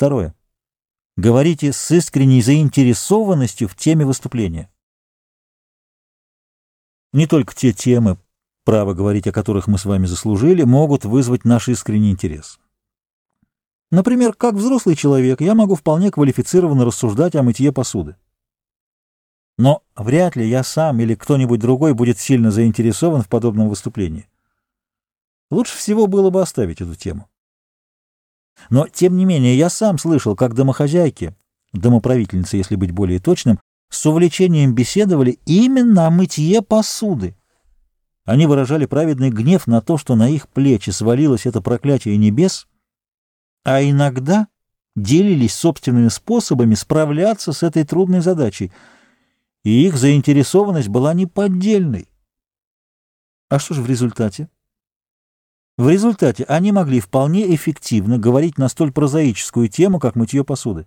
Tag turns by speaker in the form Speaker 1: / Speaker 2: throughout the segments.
Speaker 1: Второе. Говорите с искренней заинтересованностью в теме выступления. Не только те темы, право говорить о которых мы с вами заслужили, могут вызвать наш искренний интерес. Например, как взрослый человек я могу вполне квалифицированно рассуждать о мытье посуды. Но вряд ли я сам или кто-нибудь другой будет сильно заинтересован в подобном выступлении. Лучше всего было бы оставить эту тему. Но, тем не менее, я сам слышал, как домохозяйки, домоправительницы, если быть более точным, с увлечением беседовали именно о мытье посуды. Они выражали праведный гнев на то, что на их плечи свалилось это проклятие небес, а иногда делились собственными способами справляться с этой трудной задачей, и их заинтересованность была неподдельной. А что же в результате? В результате они могли вполне эффективно говорить на столь прозаическую тему, как мытье посуды.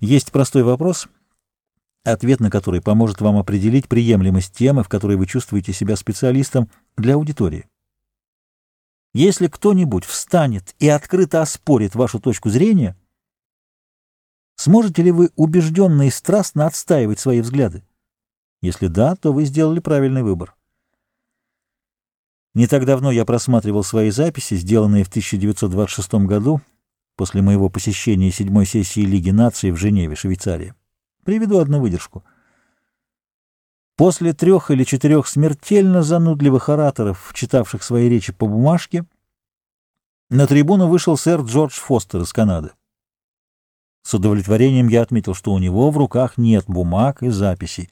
Speaker 1: Есть простой вопрос, ответ на который поможет вам определить приемлемость темы, в которой вы чувствуете себя специалистом для аудитории. Если кто-нибудь встанет и открыто оспорит вашу точку зрения, сможете ли вы убежденно и страстно отстаивать свои взгляды? Если да, то вы сделали правильный выбор. Не так давно я просматривал свои записи, сделанные в 1926 году, после моего посещения седьмой сессии Лиги наций в Женеве, Швейцария. Приведу одну выдержку. После трех или четырех смертельно занудливых ораторов, читавших свои речи по бумажке, на трибуну вышел сэр Джордж Фостер из Канады. С удовлетворением я отметил, что у него в руках нет бумаг и записей.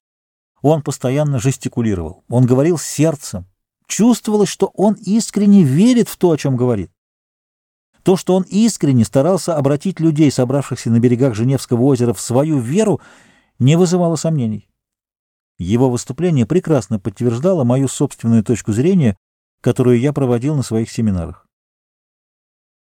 Speaker 1: Он постоянно жестикулировал, он говорил сердцем, Чувствовалось, что он искренне верит в то, о чем говорит. То, что он искренне старался обратить людей, собравшихся на берегах Женевского озера, в свою веру, не вызывало сомнений. Его выступление прекрасно подтверждало мою собственную точку зрения, которую я проводил на своих семинарах.